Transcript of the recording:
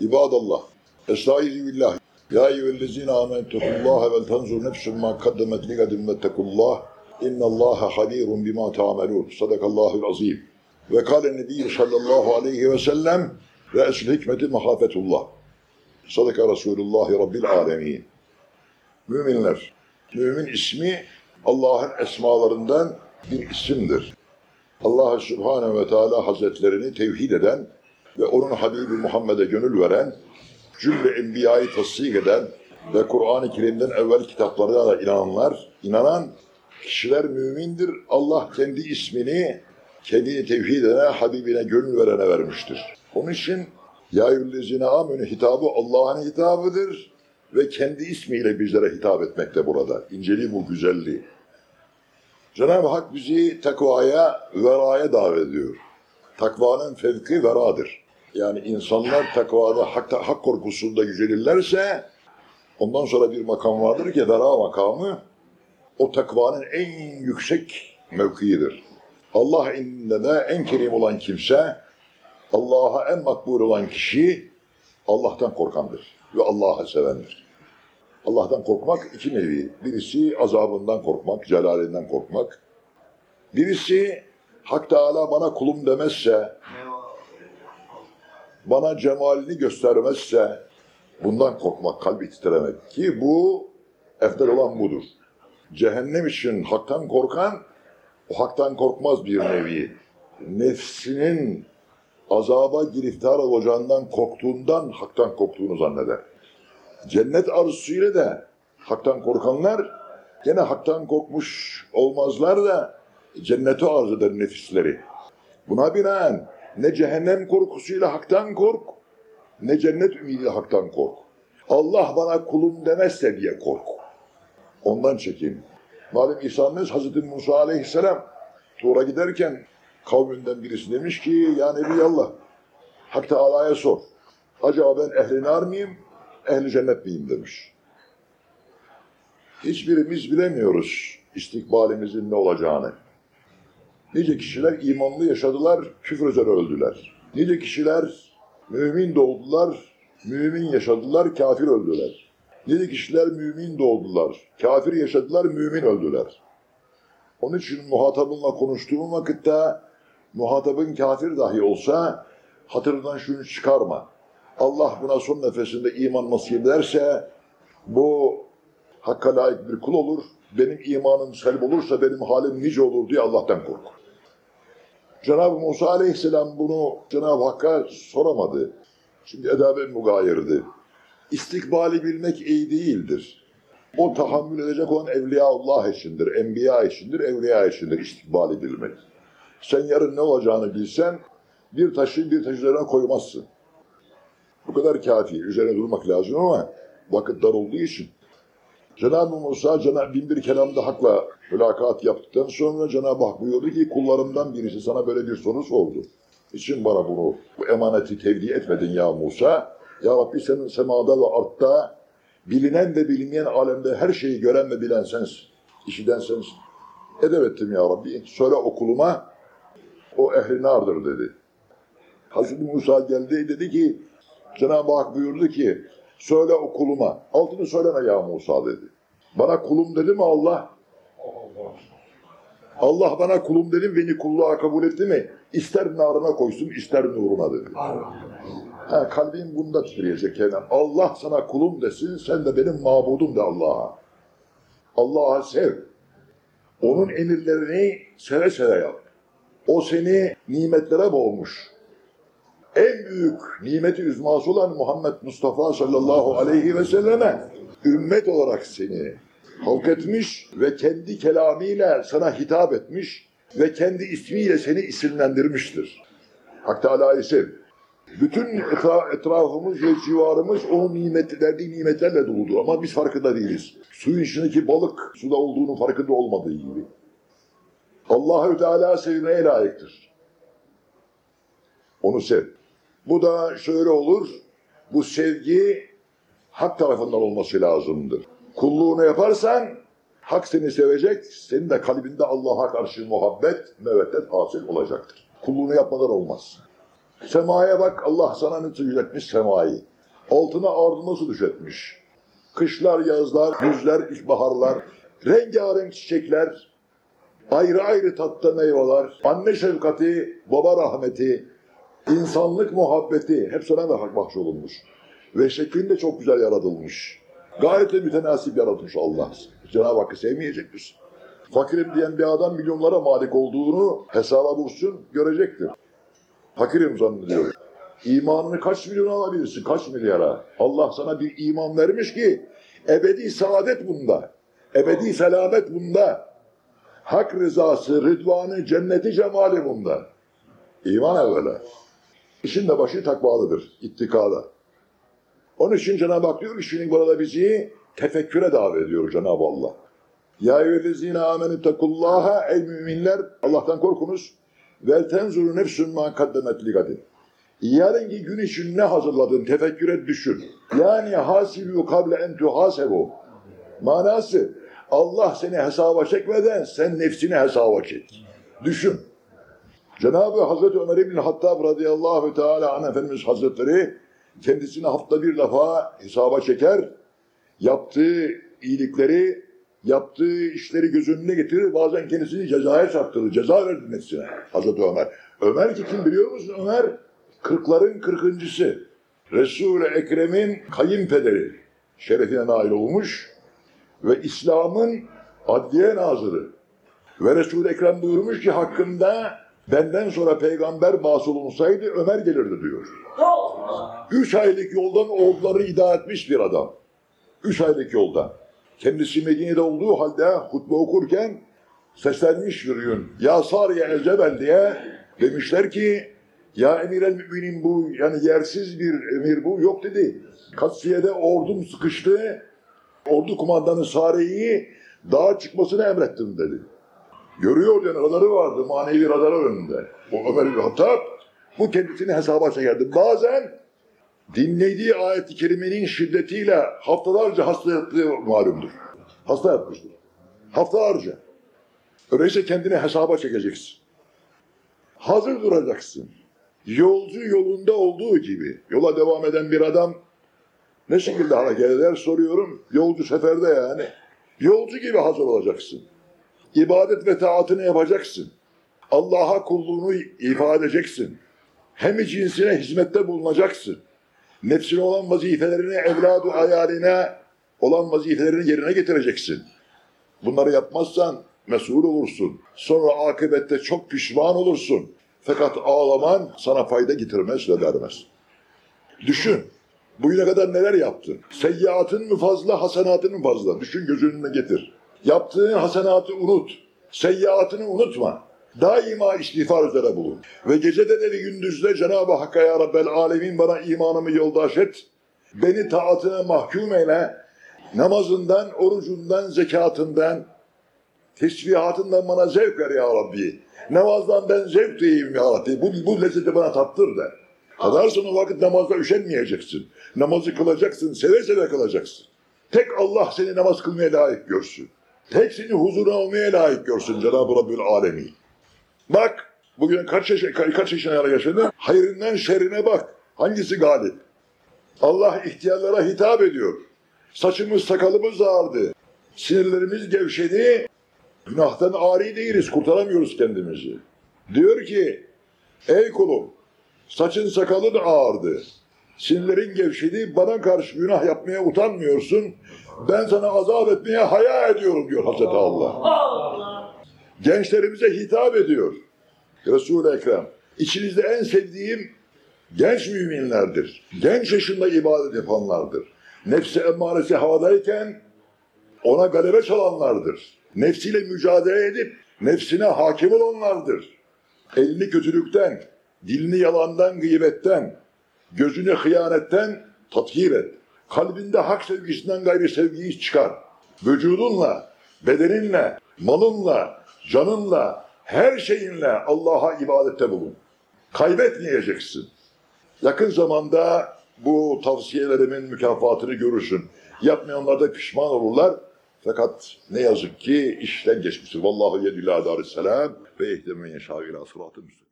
İbadallah. Estaizu billah. Ya eyyühellezine amentukullaha vel tanzur nefsun ma kaddemet li gadim vettekullah. İnnallaha habirun bima ta'amelun. Sadakallahul azim. Ve kâle nebiyyü sallallahu aleyhi ve sellem ve esul hikmeti mahafetullah. Sadaka Resulullah Rabbil alemin. Müminler. Mümin ismi Allah'ın esmalarından bir isimdir. Allah Subhanahu ve Teala Hazretlerini tevhid eden ve onun Habibi Muhammed'e gönül veren, cümle enbiyayı tasdik eden ve Kur'an-ı Kerim'den evvel kitaplarına da inananlar, inanan kişiler mümindir. Allah kendi ismini kendini tevhid edene, Habibine gönül verene vermiştir. Onun için ya eyyühellezine amenü hitabı Allah'ın hitabıdır ve kendi ismiyle bizlere hitap etmekte burada. İnceliği bu güzelliği. Cenab-ı Hak bizi takvaya, veraya davet ediyor. Takvanın fevki veradır. Yani insanlar takvada, hak, hak korkusunda yücelirlerse ondan sonra bir makam vardır ki vera makamı o takvanın en yüksek mevkiidir. Allah indinde de en kerim olan kimse, Allah'a en makbul olan kişi Allah'tan korkandır ve Allah'a sevendir. Allah'tan korkmak iki nevi. Birisi azabından korkmak, celalinden korkmak. Birisi Hak Teala bana kulum demezse, bana cemalini göstermezse bundan korkmak, kalbi titremek. Ki bu efdal olan budur. Cehennem için haktan korkan, o haktan korkmaz bir nevi. Nefsinin azaba giriftar olacağından korktuğundan haktan korktuğunu zanneder. Cennet arzusuyla da haktan korkanlar gene haktan korkmuş olmazlar da cenneti arz eder nefisleri. Buna binaen ne cehennem korkusuyla haktan kork, ne cennet ümidiyle haktan kork. Allah bana kulum demezse diye kork. Ondan çekin. Malum İsa Efendimiz Hazreti Musa aleyhisselam Tuğra giderken kavminden birisi demiş ki ya Nebiyallah Hak Teala'ya sor. Acaba ben ehli nar mıyım, ehli cennet miyim demiş. Hiçbirimiz bilemiyoruz istikbalimizin ne olacağını. Nice kişiler imanlı yaşadılar, küfür üzere öldüler. Nice kişiler mümin doğdular, mümin yaşadılar, kafir öldüler. Nice kişiler mümin doğdular, kafir yaşadılar, mümin öldüler. Onun için muhatabınla konuştuğum vakitte muhatabın kafir dahi olsa hatırından şunu çıkarma. Allah buna son nefesinde iman nasip ederse bu hakka layık bir kul olur. Benim imanım selb olursa benim halim nice olur diye Allah'tan kork. Cenab-ı Musa aleyhisselam bunu Cenab-ı Hakk'a soramadı. Şimdi edab-ı mugayirdi. İstikbali bilmek iyi değildir. O tahammül edecek olan Evliyaullah içindir, Enbiya içindir, Evliya içindir istikbali bilmek. Sen yarın ne olacağını bilsen bir taşı bir taş üzerine koymazsın. Bu kadar kafi. Üzerine durmak lazım ama vakit dar olduğu için. Cenab-ı Musa Cenab bin bir kelamda hakla mülakat yaptıktan sonra Cenab-ı Hak buyurdu ki kullarımdan birisi sana böyle bir soru sordu. İçin bana bunu, bu emaneti tevdi etmedin ya Musa. Ya Rabbi senin semada ve artta bilinen ve bilinmeyen alemde her şeyi gören ve bilen sensin. İşiden sensin. Edep ettim ya Rabbi. Söyle okuluma o ehli nardır dedi. Hazreti Musa geldi dedi ki Cenab-ı Hak buyurdu ki söyle o kuluma. Altını söyleme ya Musa dedi. Bana kulum dedi mi Allah? Allah bana kulum dedi beni kulluğa kabul etti mi? İster narına koysun ister nuruna dedi. Ha, kalbin bunda titreyecek yani. Allah sana kulum desin sen de benim mabudum de Allah'a. Allah'a sev. Onun emirlerini seve seve yap. O seni nimetlere boğmuş en büyük nimeti üzması olan Muhammed Mustafa sallallahu aleyhi ve selleme ümmet olarak seni halk etmiş ve kendi kelamıyla sana hitap etmiş ve kendi ismiyle seni isimlendirmiştir. Hak Teala'yı sev. Bütün etrafımız ve civarımız o nimet, verdiği nimetlerle doludur ama biz farkında değiliz. Suyun içindeki balık suda olduğunun farkında olmadığı gibi. Allahü Teala sevmeye layıktır. Onu sev. Bu da şöyle olur. Bu sevgi hak tarafından olması lazımdır. Kulluğunu yaparsan hak seni sevecek, senin de kalbinde Allah'a karşı muhabbet, meveddet hasıl olacaktır. Kulluğunu yapmadan olmaz. Semaya bak Allah sana ne tüyletmiş semayı. Altına ardına su düşetmiş. Kışlar, yazlar, güzler, ilkbaharlar, rengarenk çiçekler, ayrı ayrı tatta meyveler, anne şefkati, baba rahmeti, insanlık muhabbeti hep sana da bahşolunmuş. Ve şeklin de çok güzel yaratılmış. Gayet de mütenasip yaratmış Allah. Cenab-ı Hakk'ı sevmeyecek misin? Fakirim diyen bir adam milyonlara malik olduğunu hesaba vursun görecektir. Fakirim zannediyor. İmanını kaç milyon alabilirsin? Kaç milyara? Allah sana bir iman vermiş ki ebedi saadet bunda. Ebedi selamet bunda. Hak rızası, rıdvanı, cenneti cemali bunda. İman evvela. İşin de başı takvalıdır, ittikada. Onun için Cenab-ı Hak diyor ki şimdi burada bizi tefekküre davet ediyor Cenab-ı Allah. Ya eyyühellezine amenü tekullaha ey müminler Allah'tan korkunuz. Vel tenzuru nefsün ma kaddemet ligadin. Yarınki gün için ne hazırladın tefekküre düşün. Yani hasibu kable en tuhasebu. Manası Allah seni hesaba çekmeden sen nefsini hesaba çek. Düşün. Cenab-ı Hazreti Ömer İbni Hattab radıyallahu teala an Efendimiz Hazretleri kendisini hafta bir defa hesaba çeker. Yaptığı iyilikleri, yaptığı işleri göz önüne getirir. Bazen kendisini cezaya çarptırır. Ceza verdi nefsine Hazreti Ömer. Ömer ki kim biliyor musun Ömer? Kırkların kırkıncısı. Resul-i Ekrem'in kayınpederi. Şerefine nail olmuş. Ve İslam'ın adliye nazırı. Ve Resul-i Ekrem buyurmuş ki hakkında benden sonra peygamber masum olsaydı Ömer gelirdi diyor. Üç aylık yoldan oğulları idare etmiş bir adam. Üç aylık yoldan. Kendisi Medine'de olduğu halde hutbe okurken seslenmiş yürüyün. Ya Sariye el Cebel diye demişler ki ya emir el müminin bu yani yersiz bir emir bu yok dedi. Katsiye'de ordum sıkıştı. Ordu kumandanı Sariye'yi dağa çıkmasını emrettim dedi. Görüyor yani radarı vardı manevi radarı önünde. O Ömer bin Hattab bu kendisini hesaba çekerdi. Bazen dinlediği ayet-i kerimenin şiddetiyle haftalarca hasta yattığı malumdur. Hasta yatmıştır. Haftalarca. Öyleyse kendini hesaba çekeceksin. Hazır duracaksın. Yolcu yolunda olduğu gibi. Yola devam eden bir adam ne şekilde hareket eder soruyorum. Yolcu seferde yani. Yolcu gibi hazır olacaksın. İbadet ve taatını yapacaksın. Allah'a kulluğunu ifade edeceksin. Hem cinsine hizmette bulunacaksın. Nefsine olan vazifelerini, evladı ayaline olan vazifelerini yerine getireceksin. Bunları yapmazsan mesul olursun. Sonra akıbette çok pişman olursun. Fakat ağlaman sana fayda getirmez ve vermez. Düşün. Bugüne kadar neler yaptın? Seyyiatın mı fazla, hasenatın mı fazla? Düşün gözünün önüne getir. Yaptığın hasenatı unut. Seyyiatını unutma. Daima istiğfar üzere bulun. Ve gecede de gündüzde Cenab-ı Hakk'a ya Rabbel Alemin bana imanımı yoldaş et. Beni taatına mahkum eyle. Namazından, orucundan, zekatından, tesbihatından bana zevk ver ya Rabbi. Namazdan ben zevk duyayım ya Rabbi. Bu, bu lezzeti bana tattır de. Kadarsın o vakit namazda üşenmeyeceksin. Namazı kılacaksın, seve seve kılacaksın. Tek Allah seni namaz kılmaya layık görsün. Tek seni huzura almaya layık görsün Cenab-ı Rabbül Alemin. Bak, bugün kaç, yaş kaç yaşına yaşadın? Hayrından şerrine bak. Hangisi galip? Allah ihtiyarlara hitap ediyor. Saçımız sakalımız ağardı. Sinirlerimiz gevşedi. Günahtan ari değiliz, kurtaramıyoruz kendimizi. Diyor ki, ey kulum, saçın sakalın ağardı. Sinirlerin gevşedi, bana karşı günah yapmaya utanmıyorsun. Ben sana azap etmeye haya ediyorum diyor Hazreti Allah. Gençlerimize hitap ediyor. Resul-i Ekrem, içinizde en sevdiğim genç müminlerdir. Genç yaşında ibadet yapanlardır. Nefsi emmaresi havadayken ona galebe çalanlardır. Nefsiyle mücadele edip nefsine hakim olanlardır. Elini kötülükten, dilini yalandan, gıybetten, gözünü hıyanetten tathir et. Kalbinde hak sevgisinden gayri sevgiyi çıkar. Vücudunla, bedeninle, malınla, canınla, her şeyinle Allah'a ibadette bulun. Kaybetmeyeceksin. Yakın zamanda bu tavsiyelerimin mükafatını görürsün. Yapmayanlar da pişman olurlar. Fakat ne yazık ki işten geçmiştir. Vallahu yedü ila darisselam ve ihdemen yeşâ ilâ sıratı müstakîm.